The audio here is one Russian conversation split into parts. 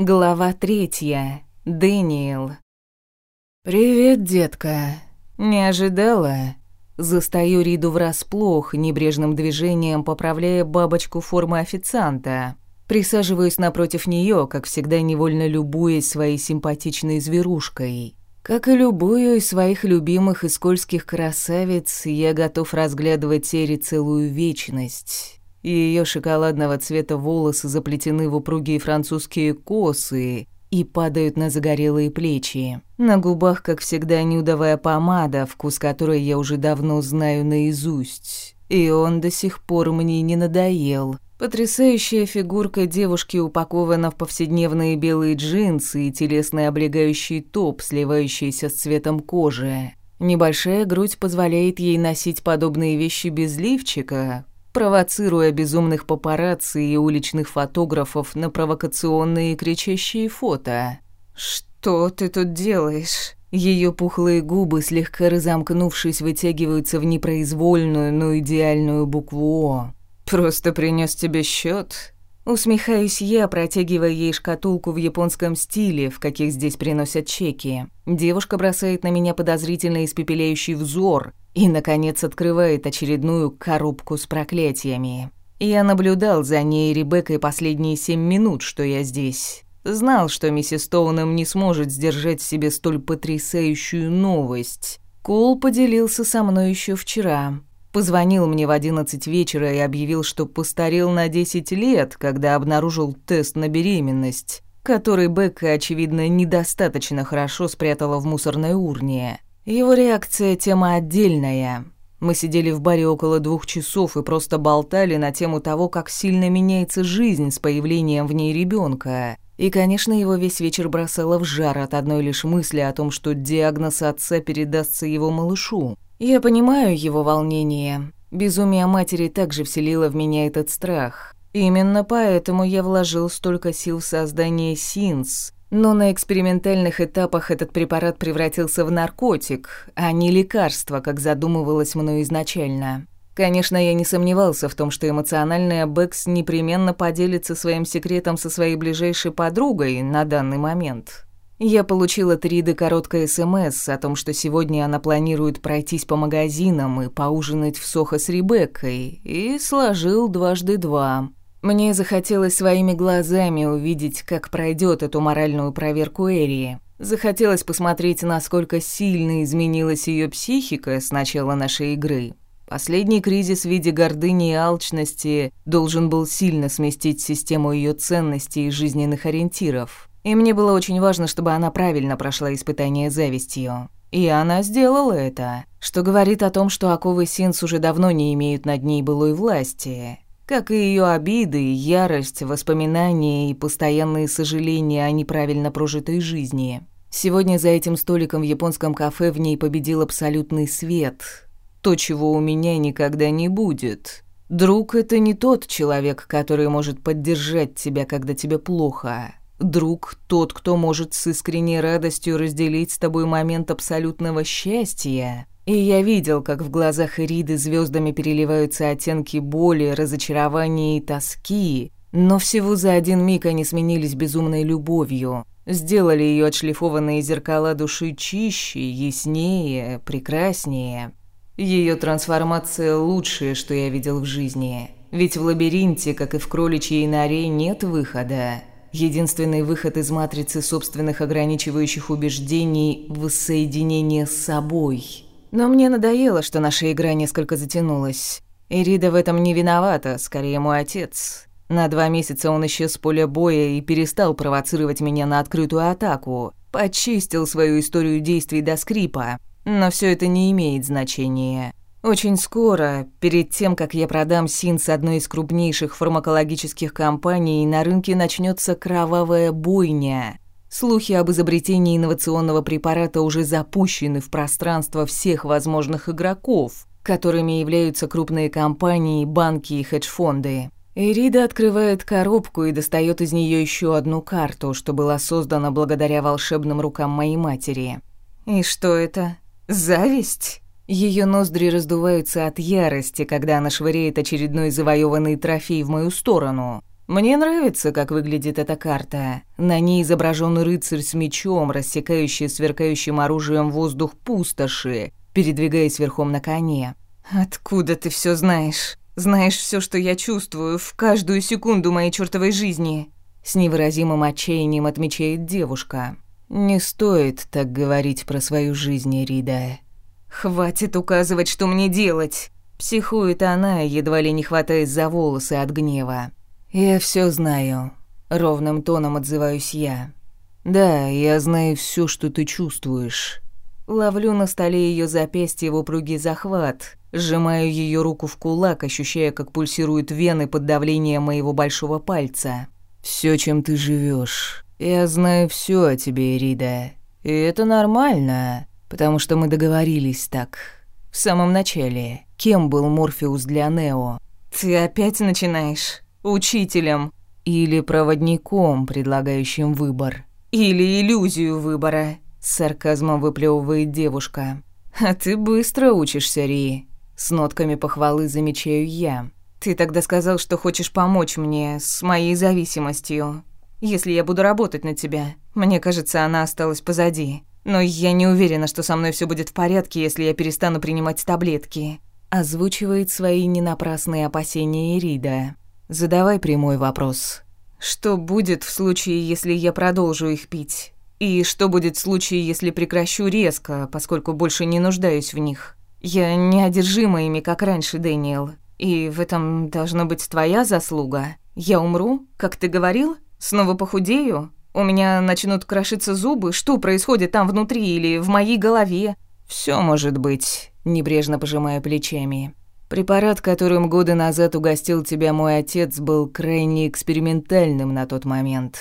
Глава третья. Дэниел. «Привет, детка. Не ожидала?» Застаю Риду врасплох, небрежным движением поправляя бабочку формы официанта. Присаживаюсь напротив нее, как всегда невольно любуясь своей симпатичной зверушкой. Как и любую из своих любимых и скользких красавиц, я готов разглядывать Эри целую вечность и ее шоколадного цвета волосы заплетены в упругие французские косы и падают на загорелые плечи. На губах, как всегда, нюдовая помада, вкус которой я уже давно знаю наизусть. И он до сих пор мне не надоел. Потрясающая фигурка девушки упакована в повседневные белые джинсы и телесный облегающий топ, сливающийся с цветом кожи. Небольшая грудь позволяет ей носить подобные вещи без лифчика, провоцируя безумных папарацци и уличных фотографов на провокационные кричащие фото. «Что ты тут делаешь?» Ее пухлые губы, слегка разомкнувшись, вытягиваются в непроизвольную, но идеальную букву «О». «Просто принес тебе счет. Усмехаюсь я, протягивая ей шкатулку в японском стиле, в каких здесь приносят чеки. Девушка бросает на меня подозрительно испепеляющий взор, и, наконец, открывает очередную коробку с проклятиями. Я наблюдал за ней Ребеккой последние семь минут, что я здесь. Знал, что миссис Стоунем не сможет сдержать в себе столь потрясающую новость. Кол поделился со мной еще вчера. Позвонил мне в 11 вечера и объявил, что постарел на 10 лет, когда обнаружил тест на беременность, который Бекка, очевидно, недостаточно хорошо спрятала в мусорной урне. Его реакция тема отдельная. Мы сидели в баре около двух часов и просто болтали на тему того, как сильно меняется жизнь с появлением в ней ребенка. И, конечно, его весь вечер бросало в жар от одной лишь мысли о том, что диагноз отца передастся его малышу. Я понимаю его волнение. Безумие матери также вселило в меня этот страх. Именно поэтому я вложил столько сил в создание СИНС, но на экспериментальных этапах этот препарат превратился в наркотик, а не лекарство, как задумывалось мною изначально. Конечно, я не сомневался в том, что эмоциональная Бэкс непременно поделится своим секретом со своей ближайшей подругой на данный момент. Я получила Триды короткое СМС о том, что сегодня она планирует пройтись по магазинам и поужинать в Сохо с Ребеккой, и сложил дважды два. Мне захотелось своими глазами увидеть, как пройдет эту моральную проверку Эрии. Захотелось посмотреть, насколько сильно изменилась ее психика с начала нашей игры. Последний кризис в виде гордыни и алчности должен был сильно сместить систему ее ценностей и жизненных ориентиров. И мне было очень важно, чтобы она правильно прошла испытание завистью. И она сделала это, что говорит о том, что оковы Синс уже давно не имеют над ней былой власти как и ее обиды, ярость, воспоминания и постоянные сожаления о неправильно прожитой жизни. Сегодня за этим столиком в японском кафе в ней победил абсолютный свет. То, чего у меня никогда не будет. Друг — это не тот человек, который может поддержать тебя, когда тебе плохо. Друг — тот, кто может с искренней радостью разделить с тобой момент абсолютного счастья, и я видел, как в глазах Ириды звездами переливаются оттенки боли, разочарования и тоски. Но всего за один миг они сменились безумной любовью. Сделали ее отшлифованные зеркала души чище, яснее, прекраснее. Ее трансформация лучшее, что я видел в жизни. Ведь в лабиринте, как и в кроличьей норе, нет выхода. Единственный выход из матрицы собственных ограничивающих убеждений – воссоединение с собой – но мне надоело, что наша игра несколько затянулась. Ирида в этом не виновата, скорее мой отец. На два месяца он исчез с поля боя и перестал провоцировать меня на открытую атаку. Почистил свою историю действий до скрипа. Но все это не имеет значения. Очень скоро, перед тем, как я продам син с одной из крупнейших фармакологических компаний, на рынке начнется кровавая буйня – Слухи об изобретении инновационного препарата уже запущены в пространство всех возможных игроков, которыми являются крупные компании, банки и хедж-фонды. Эрида открывает коробку и достает из нее еще одну карту, что была создана благодаря волшебным рукам моей матери. И что это? Зависть? Ее ноздри раздуваются от ярости, когда она швыряет очередной завоеванный трофей в мою сторону. Мне нравится, как выглядит эта карта. На ней изображен рыцарь с мечом, рассекающий сверкающим оружием воздух пустоши, передвигаясь верхом на коне. «Откуда ты все знаешь? Знаешь все, что я чувствую в каждую секунду моей чертовой жизни?» С невыразимым отчаянием отмечает девушка. «Не стоит так говорить про свою жизнь, Рида». «Хватит указывать, что мне делать!» Психует она, едва ли не хватаясь за волосы от гнева. «Я все знаю», — ровным тоном отзываюсь я. «Да, я знаю все, что ты чувствуешь». Ловлю на столе ее запястье в упругий захват, сжимаю ее руку в кулак, ощущая, как пульсируют вены под давлением моего большого пальца. Все, чем ты живешь. Я знаю все о тебе, Ирида. И это нормально, потому что мы договорились так. В самом начале, кем был Морфеус для Нео?» «Ты опять начинаешь?» учителем или проводником, предлагающим выбор. Или иллюзию выбора, с сарказмом выплевывает девушка. А ты быстро учишься, Ри. С нотками похвалы замечаю я. Ты тогда сказал, что хочешь помочь мне с моей зависимостью. Если я буду работать на тебя, мне кажется, она осталась позади. Но я не уверена, что со мной все будет в порядке, если я перестану принимать таблетки. Озвучивает свои ненапрасные опасения Рида. Задавай прямой вопрос. Что будет в случае, если я продолжу их пить? И что будет в случае, если прекращу резко, поскольку больше не нуждаюсь в них? Я не одержима ими, как раньше, Дэниел. И в этом должна быть твоя заслуга. Я умру, как ты говорил? Снова похудею? У меня начнут крошиться зубы? Что происходит там внутри или в моей голове? Все может быть, небрежно пожимая плечами. Препарат, которым годы назад угостил тебя мой отец, был крайне экспериментальным на тот момент.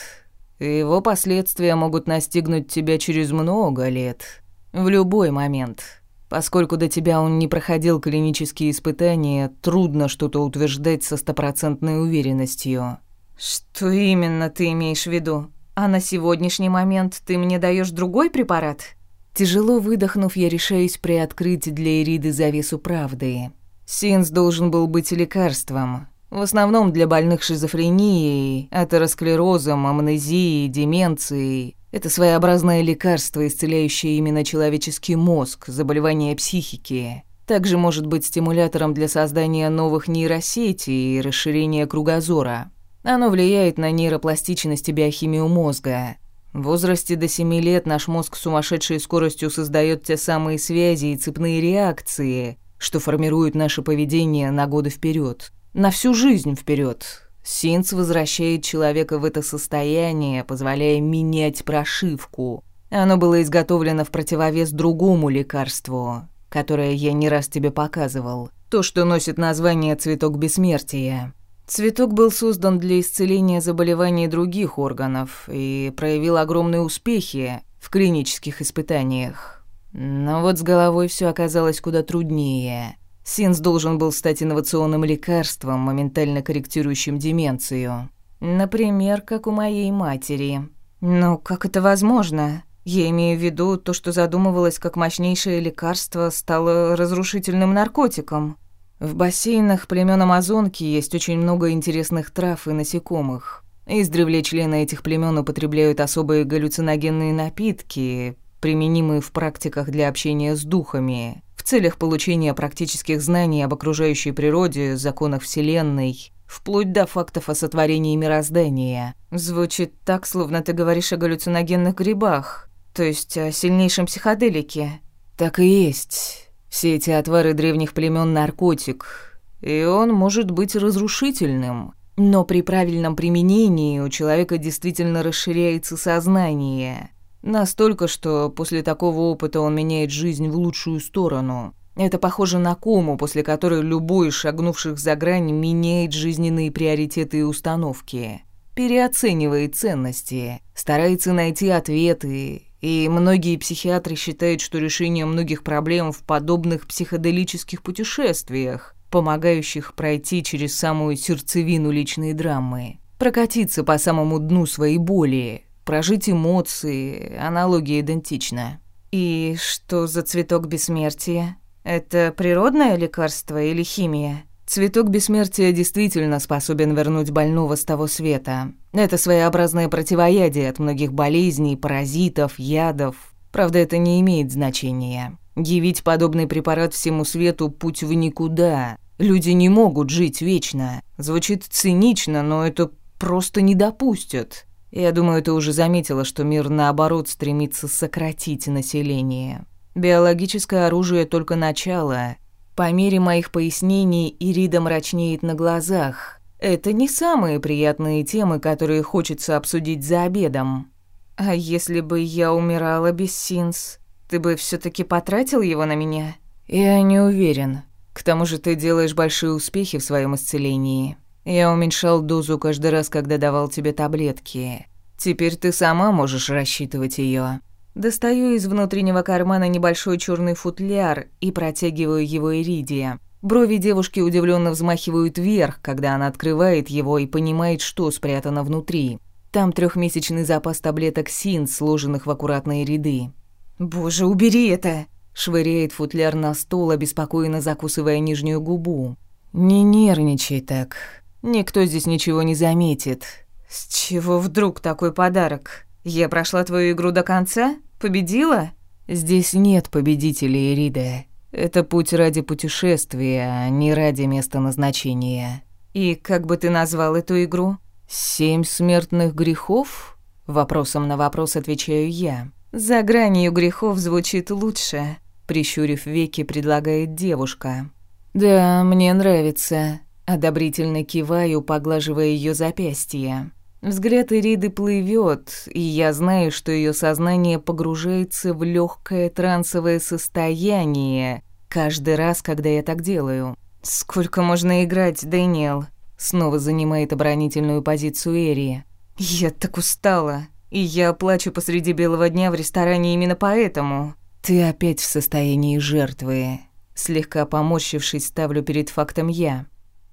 Его последствия могут настигнуть тебя через много лет. В любой момент. Поскольку до тебя он не проходил клинические испытания, трудно что-то утверждать со стопроцентной уверенностью. Что именно ты имеешь в виду? А на сегодняшний момент ты мне даешь другой препарат? Тяжело выдохнув, я решаюсь приоткрыть для Ириды завесу правды. Синс должен был быть лекарством, в основном для больных шизофренией, атеросклерозом, амнезией, деменцией. Это своеобразное лекарство, исцеляющее именно человеческий мозг, заболевания психики. Также может быть стимулятором для создания новых нейросетей и расширения кругозора. Оно влияет на нейропластичность и биохимию мозга. В возрасте до 7 лет наш мозг с сумасшедшей скоростью создает те самые связи и цепные реакции, что формирует наше поведение на годы вперед, на всю жизнь вперед. Синц возвращает человека в это состояние, позволяя менять прошивку. Оно было изготовлено в противовес другому лекарству, которое я не раз тебе показывал. То, что носит название «Цветок бессмертия». Цветок был создан для исцеления заболеваний других органов и проявил огромные успехи в клинических испытаниях. Но вот с головой все оказалось куда труднее. Синс должен был стать инновационным лекарством, моментально корректирующим деменцию. Например, как у моей матери. Но как это возможно? Я имею в виду, то, что задумывалось как мощнейшее лекарство, стало разрушительным наркотиком. В бассейнах племен Амазонки есть очень много интересных трав и насекомых. Издревле члены этих племен употребляют особые галлюциногенные напитки, применимые в практиках для общения с духами, в целях получения практических знаний об окружающей природе, законах Вселенной, вплоть до фактов о сотворении мироздания. Звучит так, словно ты говоришь о галлюциногенных грибах, то есть о сильнейшем психоделике. Так и есть. Все эти отвары древних племен наркотик, и он может быть разрушительным. Но при правильном применении у человека действительно расширяется сознание. Настолько, что после такого опыта он меняет жизнь в лучшую сторону. Это похоже на кому, после которой любой из шагнувших за грань меняет жизненные приоритеты и установки, переоценивает ценности, старается найти ответы. И многие психиатры считают, что решение многих проблем в подобных психоделических путешествиях, помогающих пройти через самую сердцевину личной драмы, прокатиться по самому дну своей боли, прожить эмоции, аналогия идентичная. И что за цветок бессмертия? Это природное лекарство или химия? Цветок бессмертия действительно способен вернуть больного с того света. Это своеобразное противоядие от многих болезней, паразитов, ядов. Правда, это не имеет значения. Явить подобный препарат всему свету – путь в никуда. Люди не могут жить вечно. Звучит цинично, но это просто не допустят. Я думаю, ты уже заметила, что мир, наоборот, стремится сократить население. Биологическое оружие только начало. По мере моих пояснений Ирида мрачнеет на глазах. Это не самые приятные темы, которые хочется обсудить за обедом. А если бы я умирала без Синс, ты бы все таки потратил его на меня? Я не уверен. К тому же ты делаешь большие успехи в своем исцелении. Я уменьшал дозу каждый раз, когда давал тебе таблетки. Теперь ты сама можешь рассчитывать ее. Достаю из внутреннего кармана небольшой черный футляр и протягиваю его Иридия. Брови девушки удивленно взмахивают вверх, когда она открывает его и понимает, что спрятано внутри. Там трехмесячный запас таблеток Син, сложенных в аккуратные ряды. «Боже, убери это!» – швыряет футляр на стол, обеспокоенно закусывая нижнюю губу. «Не нервничай так. Никто здесь ничего не заметит. С чего вдруг такой подарок? Я прошла твою игру до конца? Победила? Здесь нет победителей, Рида. Это путь ради путешествия, а не ради места назначения. И как бы ты назвал эту игру? Семь смертных грехов? Вопросом на вопрос отвечаю я. За гранью грехов звучит лучше, прищурив веки, предлагает девушка. Да, мне нравится одобрительно киваю, поглаживая ее запястье. Взгляд Ириды плывет, и я знаю, что ее сознание погружается в легкое трансовое состояние каждый раз, когда я так делаю. «Сколько можно играть, Дэниел?» Снова занимает оборонительную позицию Эри. «Я так устала, и я плачу посреди белого дня в ресторане именно поэтому». «Ты опять в состоянии жертвы», слегка поморщившись, ставлю перед фактом я.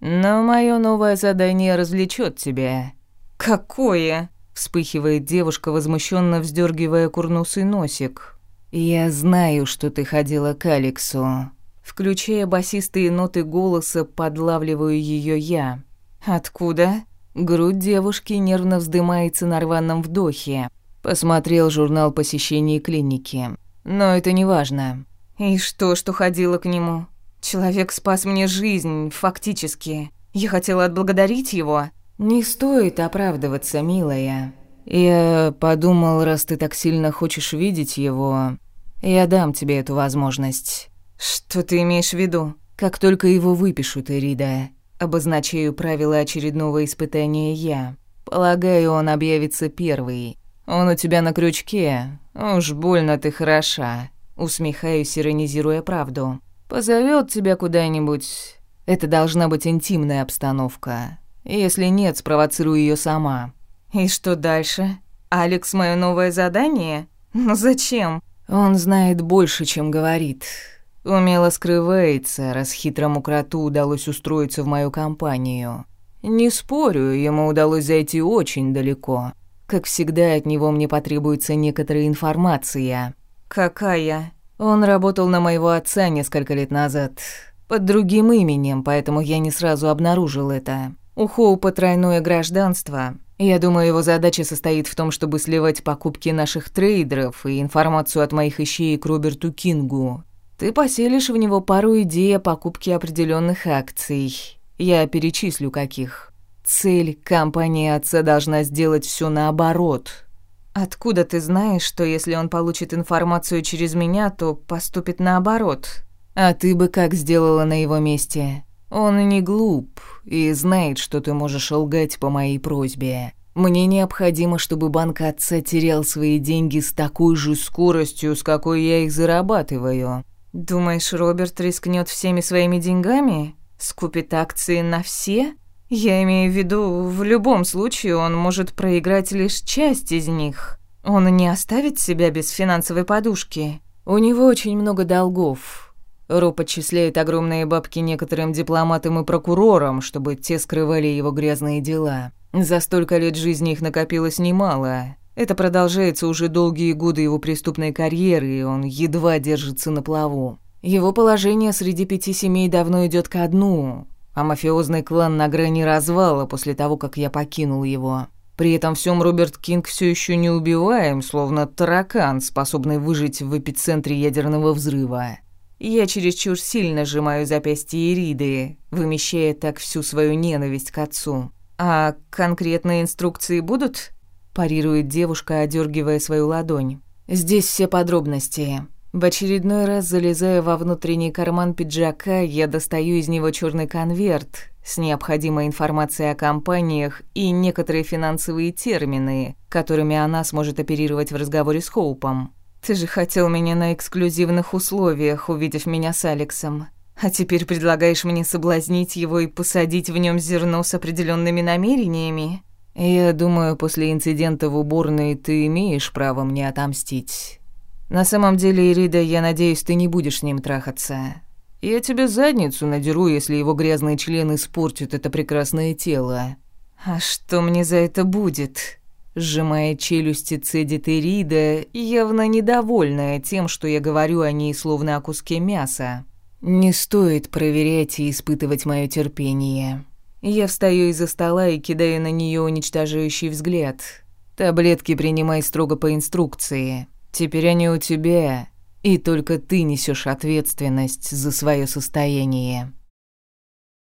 «Но мое новое задание развлечет тебя». «Какое?» — вспыхивает девушка, возмущенно вздергивая курносый носик. «Я знаю, что ты ходила к Алексу». Включая басистые ноты голоса, подлавливаю ее я. «Откуда?» Грудь девушки нервно вздымается на рваном вдохе. Посмотрел журнал посещений клиники. Но это не важно. «И что, что ходила к нему?» Человек спас мне жизнь, фактически. Я хотела отблагодарить его. Не стоит оправдываться, милая. Я подумал, раз ты так сильно хочешь видеть его, я дам тебе эту возможность. Что ты имеешь в виду? Как только его выпишут, Эрида, обозначаю правила очередного испытания я. Полагаю, он объявится первый. Он у тебя на крючке. Уж больно ты хороша. Усмехаюсь, иронизируя правду позовет тебя куда-нибудь. Это должна быть интимная обстановка. Если нет, спровоцирую ее сама». «И что дальше? Алекс — мое новое задание? Но зачем?» «Он знает больше, чем говорит. Умело скрывается, раз хитрому кроту удалось устроиться в мою компанию. Не спорю, ему удалось зайти очень далеко. Как всегда, от него мне потребуется некоторая информация». «Какая?» Он работал на моего отца несколько лет назад, под другим именем, поэтому я не сразу обнаружил это. У Хоупа тройное гражданство. Я думаю, его задача состоит в том, чтобы сливать покупки наших трейдеров и информацию от моих ищей к Роберту Кингу. Ты поселишь в него пару идей о покупке определенных акций. Я перечислю каких. Цель компании отца должна сделать все наоборот. Откуда ты знаешь, что если он получит информацию через меня, то поступит наоборот? А ты бы как сделала на его месте? Он не глуп и знает, что ты можешь лгать по моей просьбе. Мне необходимо, чтобы банк отца терял свои деньги с такой же скоростью, с какой я их зарабатываю. Думаешь, Роберт рискнет всеми своими деньгами? Скупит акции на все? Я имею в виду, в любом случае он может проиграть лишь часть из них. Он не оставит себя без финансовой подушки. У него очень много долгов. Ро подчисляет огромные бабки некоторым дипломатам и прокурорам, чтобы те скрывали его грязные дела. За столько лет жизни их накопилось немало. Это продолжается уже долгие годы его преступной карьеры, и он едва держится на плаву. Его положение среди пяти семей давно идет ко дну а мафиозный клан на грани развала после того, как я покинул его. При этом всем Роберт Кинг все еще не убиваем, словно таракан, способный выжить в эпицентре ядерного взрыва. Я чересчур сильно сжимаю запястье Ириды, вымещая так всю свою ненависть к отцу. А конкретные инструкции будут? парирует девушка, одергивая свою ладонь. Здесь все подробности. В очередной раз залезая во внутренний карман пиджака, я достаю из него черный конверт с необходимой информацией о компаниях и некоторые финансовые термины, которыми она сможет оперировать в разговоре с Хоупом. «Ты же хотел меня на эксклюзивных условиях, увидев меня с Алексом. А теперь предлагаешь мне соблазнить его и посадить в нем зерно с определенными намерениями?» «Я думаю, после инцидента в уборной ты имеешь право мне отомстить». На самом деле, Ирида, я надеюсь, ты не будешь с ним трахаться. Я тебе задницу надеру, если его грязные члены испортят это прекрасное тело. А что мне за это будет? Сжимая челюсти, цедит Ирида, явно недовольная тем, что я говорю о ней словно о куске мяса. Не стоит проверять и испытывать мое терпение. Я встаю из-за стола и кидаю на нее уничтожающий взгляд. Таблетки принимай строго по инструкции. Теперь они у тебя, и только ты несешь ответственность за свое состояние.